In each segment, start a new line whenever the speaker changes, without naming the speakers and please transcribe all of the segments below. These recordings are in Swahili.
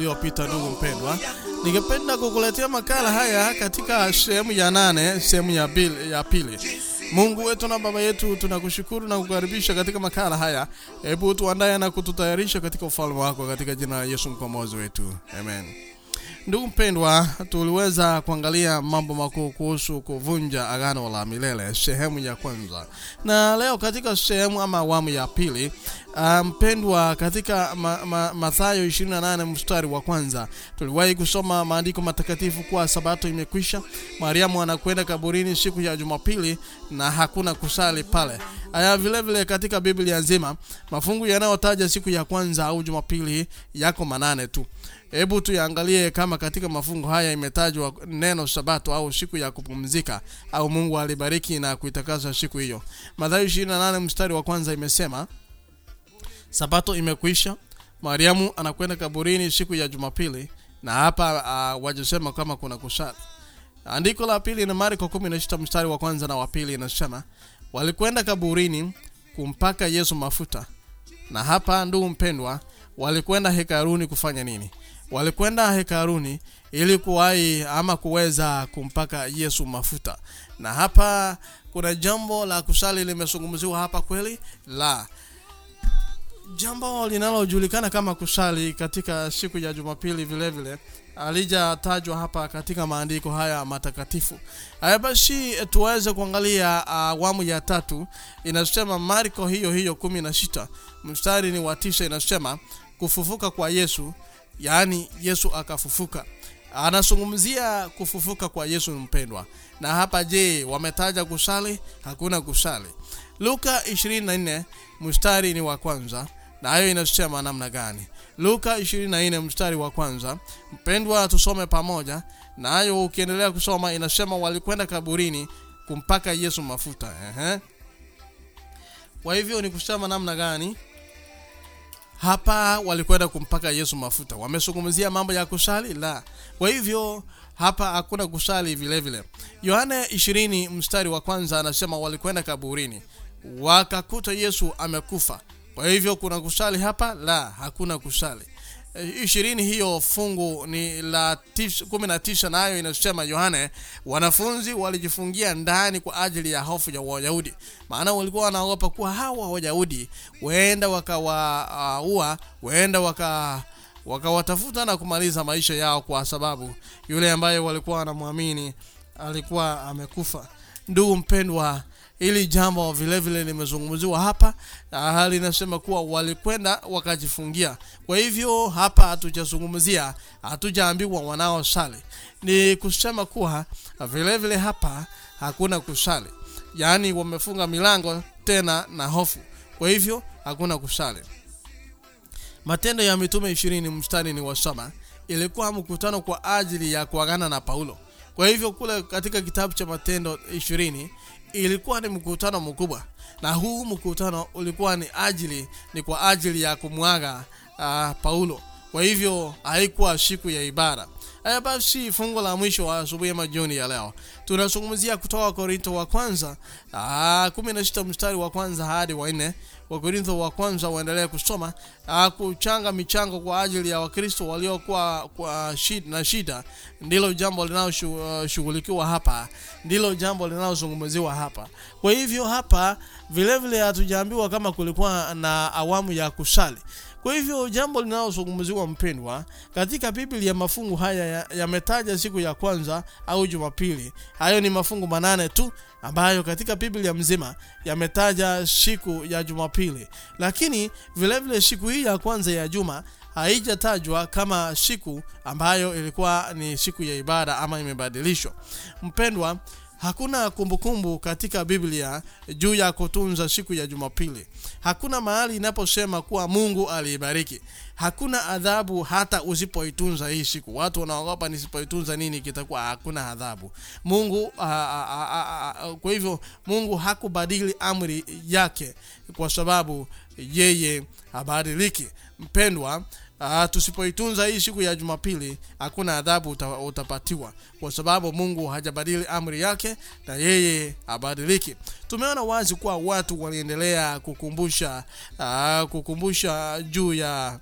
uliopita ndugu mpendwa. Ningependa kukuletea makala haya katika sehemu ya nane sehemu ya pili, ya pili. Mungu wetu na baba yetu tunakushukuru na kukaribisha katika makala haya. Hebu tuandae na kututayarisha katika ufalme wako katika jina la yesu mkombozi wetu. Amen ndugu mpendwa tuliweza kuangalia mambo makuu kuhusu kuvunja agano la milele sehemu ya kwanza. Na leo katika sehemu ama awamu ya pili uh, mpendwa katika ma, ma, mathayo 28 mstari wa kwanza tuliwahi kusoma maandiko matakatifu kuwa sabato imekwisha mariamu anakwenda kaburini siku ya jumapili na hakuna kusali pale. Aya vile vile katika biblia nzima mafungu yanayotaja siku ya kwanza au jumapili yako manane tu hebu tuyaangalie kama katika mafungo haya imetajwa neno sabato au siku ya kupumzika au mungu alibariki na kuitakasa siku hiyo. Mathayo 28 mstari wa kwanza imesema sabato imekwisha mariamu anakwenda kaburini siku ya jumapili na hapa uh, wajasema kama kuna kusali andiko la pili na marko 16 mstari wa kwanza na wa pili inasema walikwenda kaburini kumpaka yesu mafuta na hapa ndugu mpendwa walikwenda hekaruni kufanya nini walikwenda hekaruni ili kuwahi ama kuweza kumpaka yesu mafuta. Na hapa kuna jambo la kusali limezungumziwa hapa kweli la jambo linalojulikana kama kusali katika siku ya jumapili vile vile alijatajwa hapa katika maandiko haya matakatifu. Haya basi tuweze kuangalia awamu uh, ya tatu. Inasema marko hiyo hiyo kumi na sita mstari ni wa tisa inasema kufufuka kwa yesu yaani yesu akafufuka. Anazungumzia kufufuka kwa yesu mpendwa. Na hapa je wametaja kusali hakuna kusali luka 24 mstari ni wa kwanza. Na hayo inasema namna gani? Luka 24 mstari wa kwanza. Mpendwa tusome pamoja. Na nayo ukiendelea kusoma inasema walikwenda kaburini kumpaka yesu mafuta. Ehe. kwa hivyo ni kusema namna gani hapa walikwenda kumpaka yesu mafuta. Wamezungumzia mambo ya kusali? La. Kwa hivyo hapa hakuna kusali vile vile. Yohane 20 mstari wa kwanza anasema walikwenda kaburini. Wakakuta yesu amekufa. Kwa hivyo kuna kusali hapa? La hakuna kusali ishirini hiyo fungu ni la kumi na tisa nayo inasema yohane wanafunzi walijifungia ndani kwa ajili ya hofu ya wayahudi. Maana walikuwa wanaogopa kuwa hawa wayahudi wenda wakawaua uh, huenda waka wakawatafuta na kumaliza maisha yao kwa sababu yule ambaye walikuwa wanamwamini alikuwa amekufa. Ndugu mpendwa ili jambo vile vile limezungumziwa hapa hali inasema kuwa walikwenda wakajifungia. Kwa hivyo hapa hatujazungumzia hatujaambiwa wanaosali ni kusema kuwa vile vile hapa hakuna kusali. Yaani wamefunga milango tena na hofu. Kwa hivyo hakuna kusali. Matendo ya mitume ishirini mstari ni wasoma ilikuwa mkutano kwa ajili ya kuagana na paulo. Kwa hivyo kule katika kitabu cha matendo ishirini ilikuwa ni mkutano mkubwa. Na huu mkutano ulikuwa ni ajili ni kwa ajili ya kumwaga uh, paulo. Kwa hivyo haikuwa siku ya ibada. Haya basi fungu la mwisho wa asubuhi ama jioni ya leo. Tunazungumzia kutoka korinto wa kwanza kumi na sita mstari wa kwanza hadi wa nne wakorintho wa kwanza waendelee kusoma kuchanga michango kwa ajili ya wakristo waliokuwa kwa shida, na shida. Ndilo jambo linaloshughulikiwa hapa. Ndilo jambo linalozungumziwa hapa. Kwa hivyo hapa vilevile hatujaambiwa kama kulikuwa na awamu ya kusali kwa hivyo jambo linalozungumziwa mpendwa katika biblia mafungu haya yametaja ya siku ya kwanza au jumapili. Hayo ni mafungu manane tu ambayo katika biblia mzima yametaja siku ya jumapili. Lakini vilevile vile siku hii ya kwanza ya juma haijatajwa kama siku ambayo ilikuwa ni siku ya ibada ama imebadilishwa. Mpendwa hakuna kumbukumbu kumbu katika biblia juu ya kutunza siku ya jumapili. Hakuna mahali inaposema kuwa mungu aliibariki. Hakuna adhabu hata usipoitunza hii siku. Watu wanaogopa nisipoitunza nini kitakuwa hakuna adhabu. Mungu a, a, a, a, kwa hivyo mungu hakubadili amri yake kwa sababu yeye habadiliki. Mpendwa Uh, tusipoitunza hii siku ya jumapili hakuna adhabu uta, utapatiwa kwa sababu mungu hajabadili amri yake na yeye abadiliki tumeona wazi kuwa watu waliendelea kukumbusha uh, kukumbusha juu ya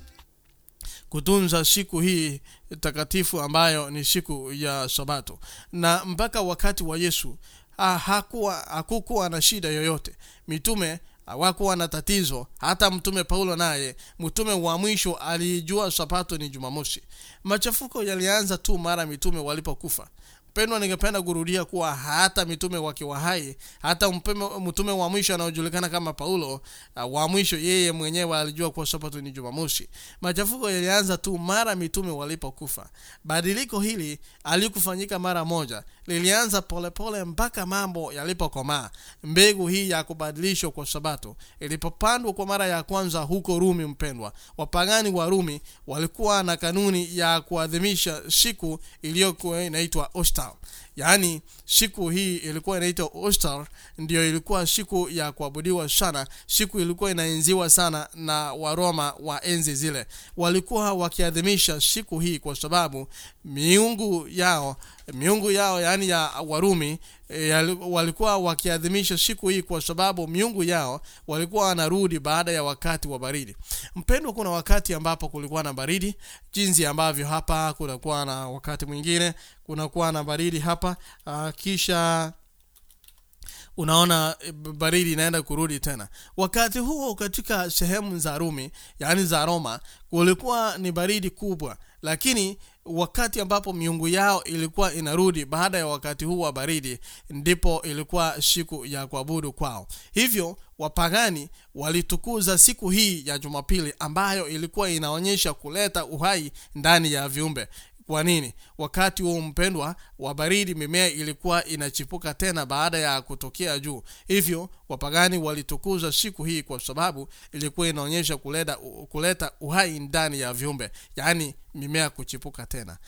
kutunza siku hii takatifu ambayo ni siku ya sabato. Na mpaka wakati wa yesu ah, hakuwa hakukuwa na shida yoyote. Mitume hawakuwa na tatizo. Hata mtume paulo naye mtume wa mwisho alijua sabato ni jumamosi. Machafuko yalianza tu mara mitume walipokufa mpendwa ningependa kurudia kuwa hata mitume wakiwa hai hata mpeme, mtume wa mwisho anaojulikana kama paulo uh, wa mwisho yeye mwenyewe alijua kuwa sabato ni jumamosi. Machafuko yalianza tu mara mitume walipokufa. Badiliko hili alikufanyika mara moja. Lilianza polepole mpaka mambo yalipokomaa. Mbegu hii ya kubadilishwa kwa sabato ilipopandwa kwa mara ya kwanza huko rumi mpendwa. Wapagani wa rumi walikuwa na kanuni ya kuadhimisha siku iliyokuwa inaitwa ostar yaani siku hii ilikuwa inaitwa ostar ndio ilikuwa siku ya kuabudiwa sana. Siku ilikuwa inaenziwa sana na waroma wa enzi zile. Walikuwa wakiadhimisha siku hii kwa sababu miungu yao miungu yao yaani ya warumi e, walikuwa wakiadhimisha siku hii kwa sababu miungu yao walikuwa wanarudi baada ya wakati wa baridi. Mpendwa kuna wakati ambapo kulikuwa na baridi. Jinsi ambavyo hapa kunakuwa na wakati mwingine kunakuwa na baridi hapa uh, kisha unaona baridi inaenda kurudi tena. Wakati huo katika sehemu za rumi yaani za roma kulikuwa ni baridi kubwa. Lakini wakati ambapo miungu yao ilikuwa inarudi baada ya wakati huu wa baridi ndipo ilikuwa siku ya kuabudu kwao. Hivyo wapagani walitukuza siku hii ya jumapili ambayo ilikuwa inaonyesha kuleta uhai ndani ya viumbe kwa nini? Wakati huo mpendwa wa baridi mimea ilikuwa inachipuka tena baada ya kutokea juu hivyo wapagani walitukuza siku hii kwa sababu ilikuwa inaonyesha kuleta, kuleta uhai ndani ya viumbe yaani mimea kuchipuka tena.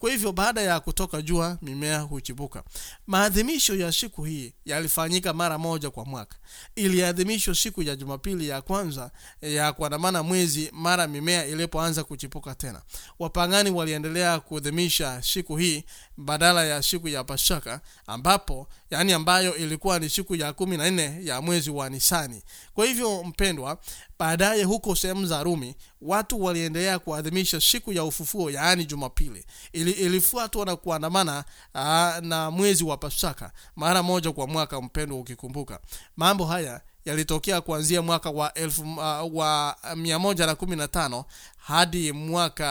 Kwa hivyo baada ya kutoka jua mimea huchipuka. Maadhimisho ya siku hii yalifanyika mara moja kwa mwaka. Iliadhimishwa siku ya jumapili ya kwanza ya kuandamana mwezi mara mimea ilipoanza kuchipuka tena. Wapagani waliendelea kuadhimisha siku hii badala ya siku ya pasaka ambapo yani ambayo ilikuwa ni siku ya kumi na nne ya mwezi wa nisani. Kwa hivyo mpendwa baadaye huko sehemu za rumi watu waliendelea kuadhimisha siku ya ufufuo yaani jumapili. Ili, ilifuatwa na kuandamana na mwezi wa pasaka mara moja kwa mwaka mpendwa ukikumbuka. Mambo haya yalitokea kuanzia mwaka wa elfu, uh, wa 115 hadi mwaka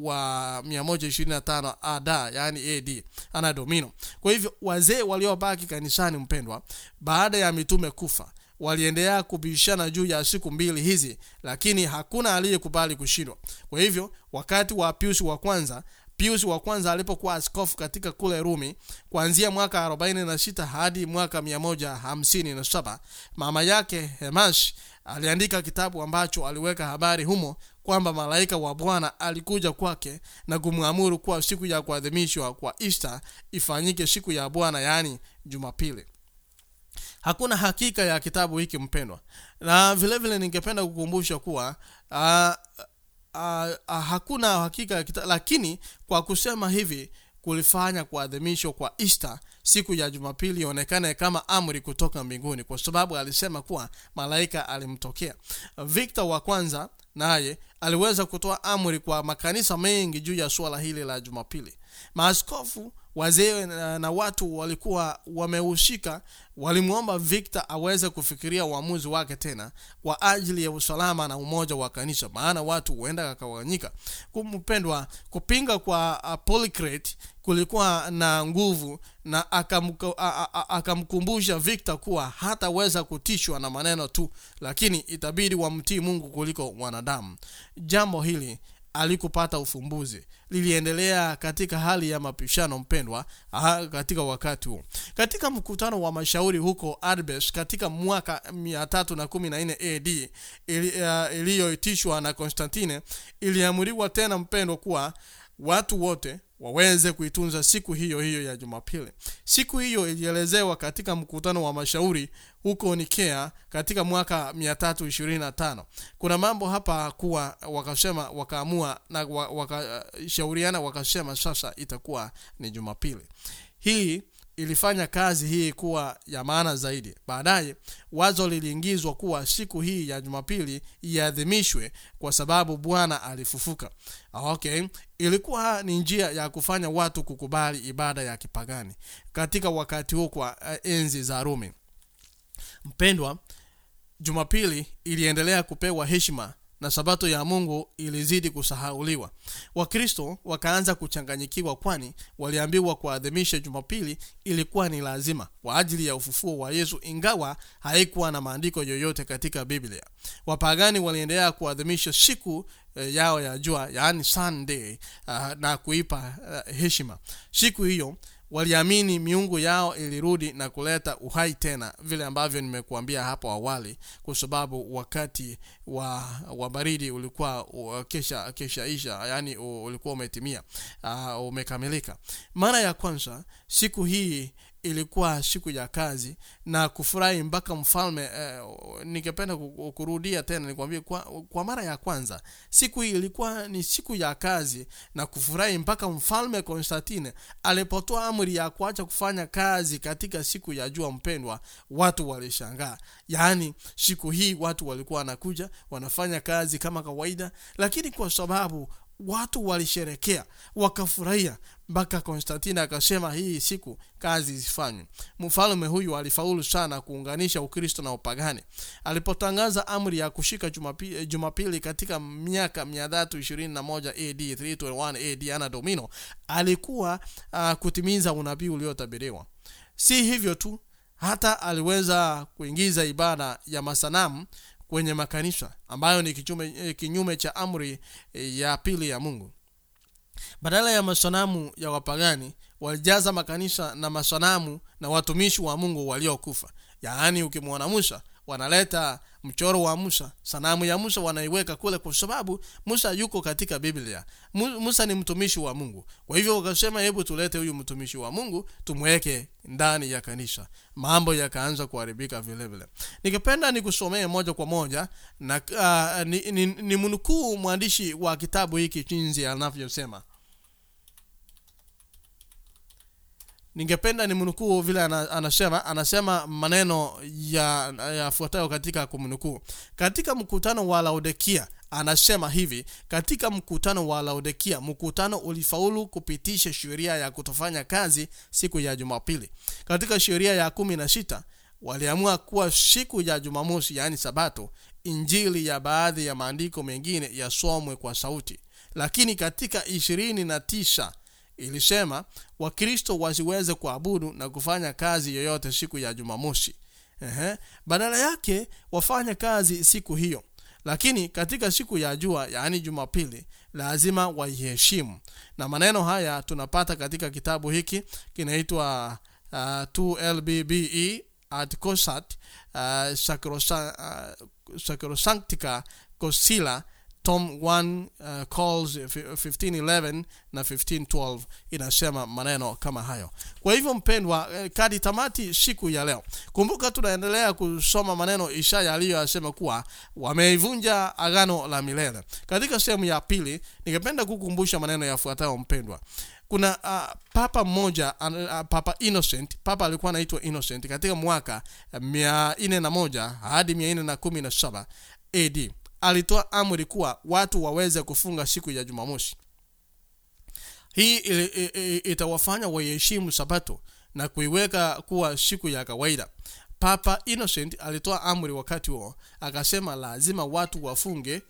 wa 125 ad yani ad ana domino. Kwa hivyo wazee waliobaki kanisani mpendwa baada ya mitume kufa waliendelea kubishana juu ya siku mbili hizi lakini hakuna aliyekubali kushindwa. Kwa hivyo wakati wa pius wa kwanza pius wa kwanza alipokuwa askofu katika kule rumi kuanzia mwaka 46 hadi mwaka 157 mama yake hemash aliandika kitabu ambacho aliweka habari humo kwamba malaika wa bwana alikuja kwake na kumwamuru kuwa siku ya kuadhimishwa kwa easter ifanyike siku ya bwana yaani jumapili. Hakuna hakika ya kitabu hiki mpendwa. Na vile vile ningependa kukumbusha kuwa uh, uh, uh, hakuna hakika lakini kwa kusema hivi kulifanya kuadhimishwa kwa easter siku ya jumapili ionekane kama amri kutoka mbinguni kwa sababu alisema kuwa malaika alimtokea. Victor wa kwanza naye aliweza kutoa amri kwa makanisa mengi juu ya suala hili la jumapili. Maaskofu wazee na, na watu walikuwa wamehusika walimwomba victor aweze kufikiria uamuzi wake tena kwa ajili ya usalama na umoja wa kanisa. Maana watu huenda kakawanyika kumpendwa kupinga kwa uh, polycrate kulikuwa na nguvu na akamkumbusha victor kuwa hataweza kutishwa na maneno tu lakini itabidi wamtii mungu kuliko wanadamu. Jambo hili alikupata ufumbuzi liliendelea katika hali ya mapishano mpendwa aha, katika wakati huo katika mkutano wa mashauri huko arbes katika mwaka 314 ad iliyoitishwa uh, na konstantine iliamuriwa tena mpendwa kuwa watu wote waweze kuitunza siku hiyo hiyo ya jumapili. Siku hiyo ilielezewa katika mkutano wa mashauri huko nikea katika mwaka 325 kuna mambo hapa kuwa wakasema wakaamua na wakashauriana wakasema sasa itakuwa ni jumapili. Hii ilifanya kazi hii kuwa ya maana zaidi. Baadaye wazo liliingizwa kuwa siku hii ya jumapili iadhimishwe kwa sababu bwana alifufuka. Okay ilikuwa ni njia ya kufanya watu kukubali ibada ya kipagani katika wakati huo kwa uh, enzi za rumi. Mpendwa jumapili iliendelea kupewa heshima na sabato ya mungu ilizidi kusahauliwa. Wakristo wakaanza kuchanganyikiwa kwani waliambiwa kuadhimisha jumapili ilikuwa ni lazima kwa ajili ya ufufuo wa yesu ingawa haikuwa na maandiko yoyote katika biblia. Wapagani waliendelea kuadhimisha siku eh, yao ya jua yaani sunday uh, na kuipa uh, heshima. Siku hiyo waliamini miungu yao ilirudi na kuleta uhai tena vile ambavyo nimekuambia hapo awali kwa sababu wakati wa, wa baridi ulikuwa uh, kesha kesha isha yani uh, ulikuwa umetimia uh, umekamilika. Mara ya kwanza siku hii ilikuwa siku ya kazi na kufurahi mpaka mfalme eh, ningependa ku- kurudia tena nikwambie kwa, kwa mara ya kwanza siku hii ilikuwa ni siku ya kazi na kufurahi mpaka mfalme konstantine alipotoa amri ya kuacha kufanya kazi katika siku ya jua mpendwa watu walishangaa. Yaani siku hii watu walikuwa wanakuja wanafanya kazi kama kawaida lakini kwa sababu watu walisherekea wakafurahia mpaka konstantina akasema hii siku kazi zifanywe. Mfalme huyu alifaulu sana kuunganisha ukristo na upagani. Alipotangaza amri ya kushika jumapili, jumapili katika miaka 321 ad 321 ad ana domino alikuwa uh, kutimiza unabii uliotabiriwa. Si hivyo tu hata aliweza kuingiza ibada ya masanamu kwenye makanisa ambayo ni kinyume, eh, kinyume cha amri eh, ya pili ya mungu badala ya masanamu ya wapagani walijaza makanisa na masanamu na watumishi wa mungu waliokufa. Yaani ukimwona musa wanaleta mchoro wa musa. Sanamu ya musa wanaiweka kule kwa sababu musa yuko katika biblia. Mu- musa ni mtumishi wa mungu. Kwa hivyo wakasema hebu tulete huyu mtumishi wa mungu tumweke ndani ya kanisa. Mambo yakaanza kuharibika vile vile. Ningependa nikusomee moja kwa moja na uh, ni, ni, ni mnukuu mwandishi wa kitabu hiki jinsi anavyosema ningependa ni mnukuu vile anasema anasema maneno ya yafuatayo katika kumnukuu. Katika mkutano wa laodikia anasema hivi katika mkutano wa laodikia mkutano ulifaulu kupitisha sheria ya kutofanya kazi siku ya jumapili. Katika sheria ya kumi na sita waliamua kuwa siku ya jumamosi yaani sabato injili ya baadhi ya maandiko mengine yasomwe kwa sauti. Lakini katika ishirini na tisa ilisema wakristo wasiweze kuabudu na kufanya kazi yoyote siku ya jumamosi. Ehe. badala yake wafanye kazi siku hiyo. Lakini katika siku ya jua yaani jumapili lazima waiheshimu. Na maneno haya tunapata katika kitabu hiki kinaitwa uh, 2lbbe at cosat uh, uh, sacrosanctica cosila tom 1 uh, calls 1511 na 1512 inasema maneno kama hayo. Kwa hivyo mpendwa eh, kadi tamati siku ya leo. Kumbuka tunaendelea kusoma maneno ishaya aliyoyasema kuwa wameivunja agano la milele. Katika sehemu ya pili ningependa kukumbusha maneno yafuatayo mpendwa. Kuna uh, papa mmoja uh, papa innocent. Papa alikuwa anaitwa innocent katika mwaka uh, mia nne na moja hadi mia nne na kumi na saba ad alitoa amri kuwa watu waweze kufunga siku ya jumamosi. Hii itawafanya waiheshimu sabato na kuiweka kuwa siku ya kawaida. Papa innocent alitoa amri wakati huo akasema lazima watu wafunge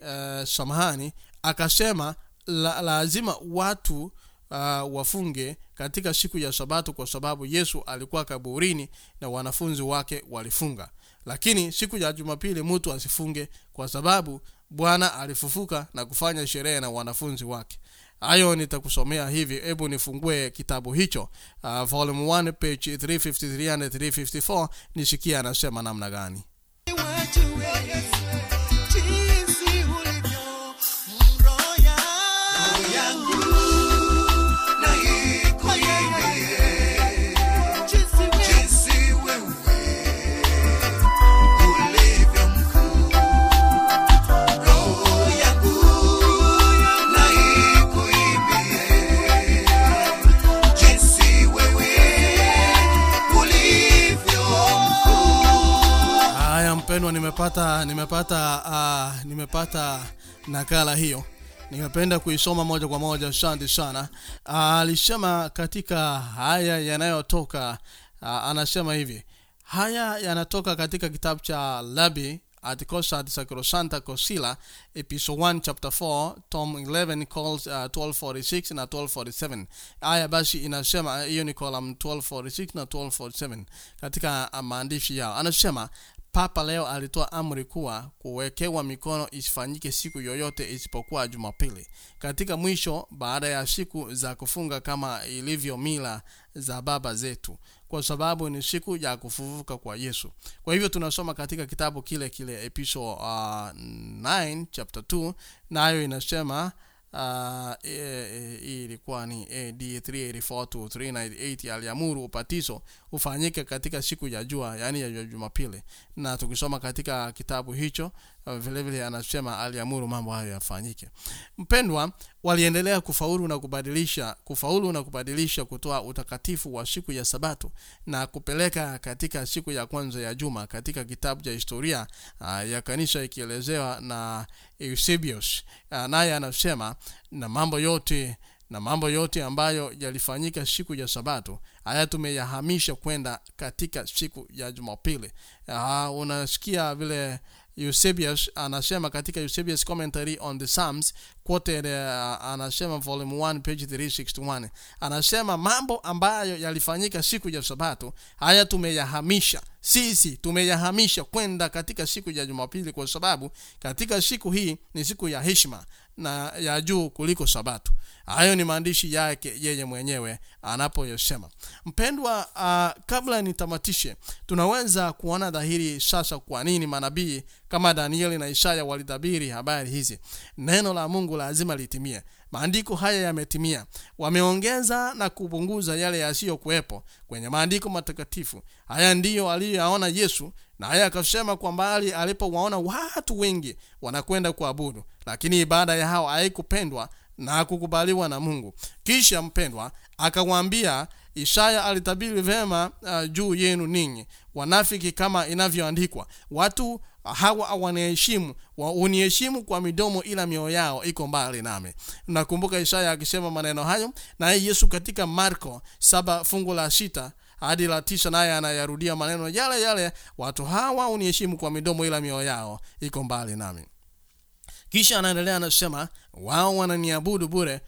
uh, samahani akasema la, lazima watu uh, wafunge katika siku ya sabato kwa sababu yesu alikuwa kaburini na wanafunzi wake walifunga lakini siku ya jumapili mtu asifunge kwa sababu bwana alifufuka na kufanya sherehe na wanafunzi wake. Hayo nitakusomea hivi hebu nifungue kitabu hicho. Uh, volume 1 page 353 and 354 nisikie anasema namna gani nimepata nimepata uh, nimepata nakala hiyo. Nimependa kuisoma moja kwa moja shanti sana. Alisema alisema katika haya yanayotoka uh, anasema hivi. Haya yanatoka katika kitabu cha labi Atikosa Atisakirosanta Kosila, episode 1 chapter 4 tom 11 calls uh, 1246 na 1247 aya basi inasema hiyo ni column 1246 na 1247 katika uh, maandishi yao. Anasema Papa leo alitoa amri kuwa kuwekewa mikono isifanyike siku yoyote isipokuwa Jumapili, katika mwisho baada ya siku za kufunga kama ilivyo mila za baba zetu, kwa sababu ni siku ya kufufuka kwa Yesu. Kwa hivyo tunasoma katika kitabu kile kile episode uh, 9 chapter 2, nayo inasema uh, e, e, ilikuwa ni AD 384 to 398 aliamuru upatizo ufanyike katika siku ya jua yani ya Jumapili, na tukisoma katika kitabu hicho vilevile vile vile anasema aliamuru mambo hayo yafanyike. Mpendwa, waliendelea kufaulu na kubadilisha kufaulu na kubadilisha kutoa utakatifu wa siku ya Sabato na kupeleka katika siku ya kwanza ya juma katika kitabu cha historia uh, ya kanisa ikielezewa na Eusebius. Uh, naye anasema na mambo yote na mambo yote ambayo yalifanyika siku ya Sabato haya tumeyahamisha kwenda katika siku ya Jumapili. Uh, unasikia vile Eusebius anasema katika Eusebius commentary on the Psalms quoted uh, anasema volume 1 page 361 anasema mambo ambayo yalifanyika siku ya Sabato haya tumeyahamisha sisi tumeyahamisha kwenda katika siku ya Jumapili kwa sababu katika siku hii ni siku ya heshima na ya juu kuliko Sabato. Hayo ni maandishi yake yeye mwenyewe anapoyosema. Mpendwa, uh, kabla nitamatishe, tunaweza kuona dhahiri sasa kwa nini manabii kama Danieli na Isaya walitabiri habari hizi. Neno la Mungu lazima litimie. Maandiko haya yametimia. Wameongeza na kupunguza yale yasiyokuwepo kwenye maandiko matakatifu. Haya ndiyo aliyoyaona Yesu, na haya akasema kwa mbali alipowaona watu wengi wanakwenda kuabudu, lakini ibada ya hao haikupendwa na kukubaliwa na Mungu. Kisha mpendwa, akawaambia Isaya alitabiri vema uh, juu yenu ninyi wanafiki, kama inavyoandikwa, watu hawa wanaheshimu uniheshimu kwa midomo, ila mioyo yao iko mbali nami. Nakumbuka Isaya akisema maneno hayo, naye Yesu katika Marko saba fungu la sita hadi la tisa naye anayarudia maneno yale yale, watu hawa uniheshimu kwa midomo, ila mioyo yao iko mbali nami. Kisha anaendelea anasema, wao wananiabudu bure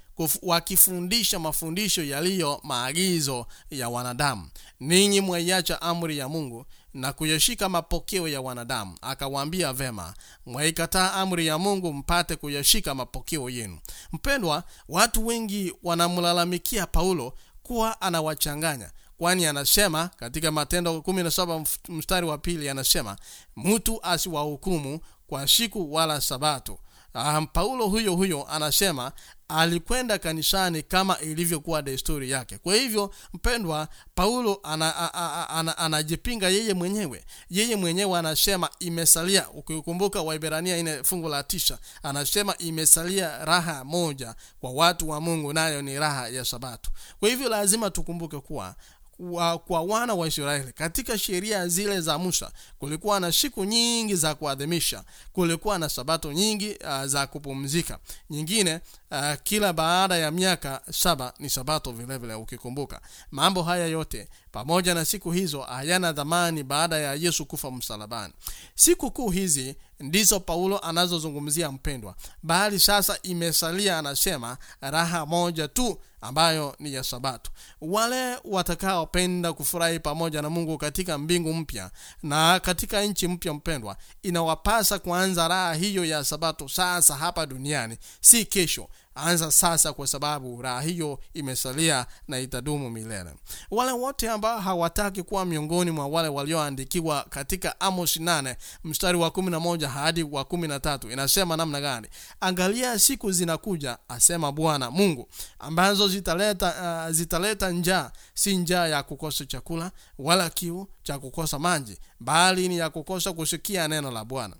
wakifundisha mafundisho yaliyo maagizo ya wanadamu. Ninyi mwaiacha amri ya Mungu na kuyashika mapokeo ya wanadamu. Akawaambia vema, mwaikataa amri ya Mungu mpate kuyashika mapokeo yenu. Mpendwa, watu wengi wanamlalamikia Paulo kuwa anawachanganya kwani anasema katika Matendo 17 mstari wa pili anasema mtu asiwahukumu kwa siku wala Sabato. Um, Paulo huyo huyo anasema alikwenda kanisani kama ilivyokuwa desturi yake. Kwa hivyo mpendwa, Paulo anajipinga ana, ana, ana, ana yeye mwenyewe. Yeye mwenyewe anasema imesalia, ukikumbuka Waibrania ine fungu la tisha, anasema imesalia raha moja kwa watu wa Mungu, nayo ni raha ya Sabato. Kwa hivyo lazima tukumbuke kuwa wa, kwa wana wa Israeli katika sheria zile za Musa kulikuwa na siku nyingi za kuadhimisha, kulikuwa na sabato nyingi uh, za kupumzika. Nyingine uh, kila baada ya miaka saba ni sabato vilevile vile. Ukikumbuka mambo haya yote pamoja na siku hizo hayana dhamani baada ya Yesu kufa msalabani. Siku kuu hizi ndizo Paulo anazozungumzia mpendwa, bali sasa imesalia, anasema raha moja tu ambayo ni ya Sabato. Wale watakaopenda kufurahi pamoja na Mungu katika mbingu mpya na katika nchi mpya, mpendwa, inawapasa kuanza raha hiyo ya Sabato sasa hapa duniani, si kesho. Anza sasa, kwa sababu raha hiyo imesalia na itadumu milele. Wale wote ambao hawataki kuwa miongoni mwa wale walioandikiwa katika Amos 8 mstari wa 11 hadi wa 13, inasema namna gani? Angalia, siku zinakuja, asema Bwana Mungu, ambazo zitaleta uh, zitaleta njaa, si njaa ya kukosa chakula, wala kiu cha kukosa maji, bali ni ya kukosa kusikia neno la Bwana.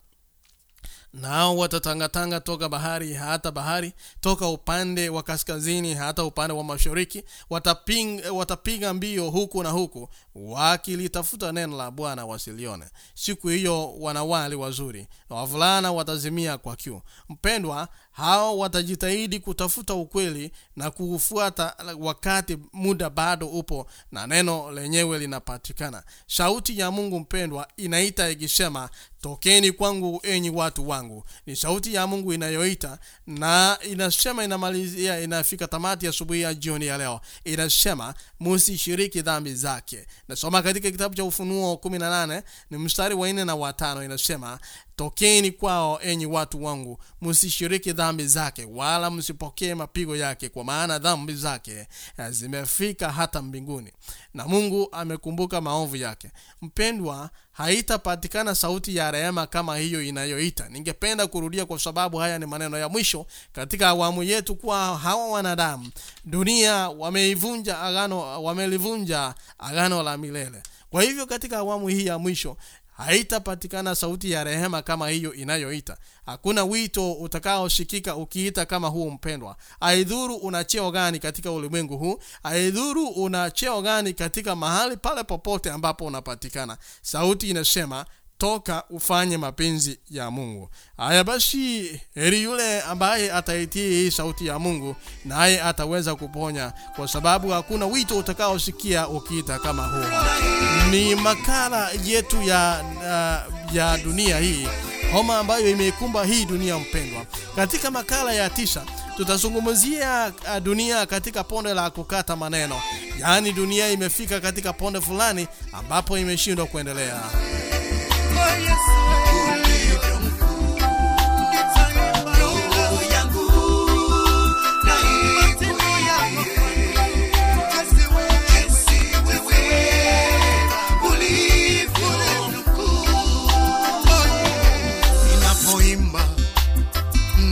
Nao watatangatanga toka bahari hata bahari toka upande wa kaskazini hata upande wa mashariki. Wataping, watapiga mbio huku na huku wakilitafuta neno la bwana wasilione siku hiyo wanawali wazuri na wavulana watazimia kwa kiu. Mpendwa hao watajitahidi kutafuta ukweli na kuufuata wakati muda bado upo na neno lenyewe linapatikana. Shauti ya mungu mpendwa inaita ikisema tokeni kwangu enyi watu wangu. Ni sauti ya mungu inayoita na inasema inamalizia inafika tamati ya asubuhi ya jioni ya leo. Inasema musishiriki dhambi zake. Nasoma katika kitabu cha ufunuo 18 ni mstari wa 4 na watano inasema tokeni kwao enyi watu wangu. Msishiriki dhambi zake wala msipokee mapigo yake kwa maana dhambi zake zimefika hata mbinguni. Na mungu amekumbuka maovu yake. Mpendwa haitapatikana sauti ya rehema kama hiyo inayoita. Ningependa kurudia kwa sababu haya ni maneno ya mwisho katika awamu yetu kuwa hawa wanadamu. Dunia wameivunja agano wamelivunja agano la milele. Kwa hivyo katika awamu hii ya mwisho haitapatikana sauti ya rehema kama hiyo inayoita. Hakuna wito utakaoshikika ukiita kama huo mpendwa. Aidhuru una cheo gani katika ulimwengu huu? Aidhuru una cheo gani katika mahali pale popote ambapo unapatikana? Sauti inasema toka ufanye mapenzi ya mungu. Haya basi heri yule ambaye ataitii hii sauti ya mungu naye ataweza kuponya kwa sababu hakuna wito utakaosikia ukiita kama huu. Ni makala yetu ya, uh, ya dunia hii homa ambayo imeikumba hii dunia mpendwa. Katika makala ya tisa tutazungumzia uh, dunia katika ponde la kukata maneno. Yaani dunia imefika katika ponde fulani ambapo imeshindwa kuendelea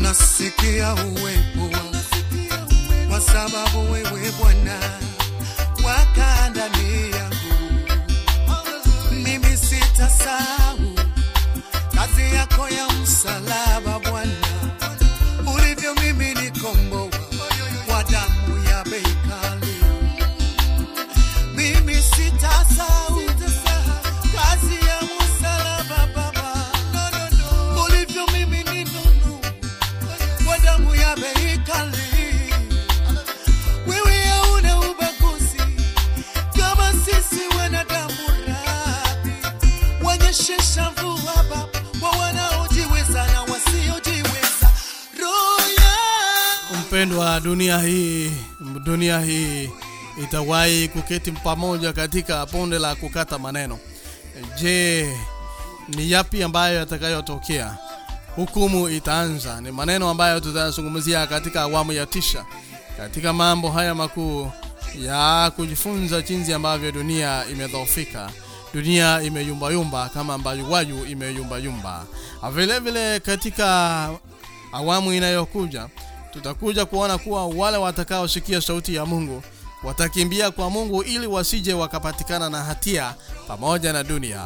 nasikia uwepo kwa sababu wewe Bwana ya
mpendwa dunia hii dunia hii itawahi kuketi pamoja katika ponde la kukata maneno. Je ni yapi ambayo yatakayotokea? Hukumu itaanza. Ni maneno ambayo tutayazungumzia katika awamu ya tisha katika mambo haya makuu ya kujifunza jinsi ambavyo dunia imedhoofika. Dunia imeyumbayumba kama ambayo wayu imeyumbayumba. Vile vile katika awamu inayokuja tutakuja kuona kuwa wale watakaosikia sauti ya mungu watakimbia kwa mungu ili wasije wakapatikana na hatia pamoja na dunia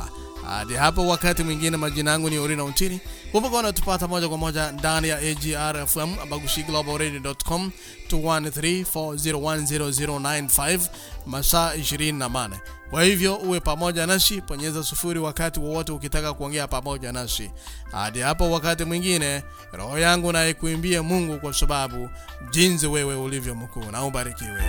hadi hapo wakati mwingine majina yangu ni orina untini. Kumbuka unatupata moja kwa moja ndani ya agr fm bagushiglobalradio.com 213401095 masaa 28 kwa hivyo uwe pamoja nasi ponyeza sufuri wakati wowote ukitaka kuongea pamoja nasi. Hadi hapo wakati mwingine roho yangu na ikuimbie mungu kwa sababu jinsi wewe ulivyo mkuu na ubarikiwe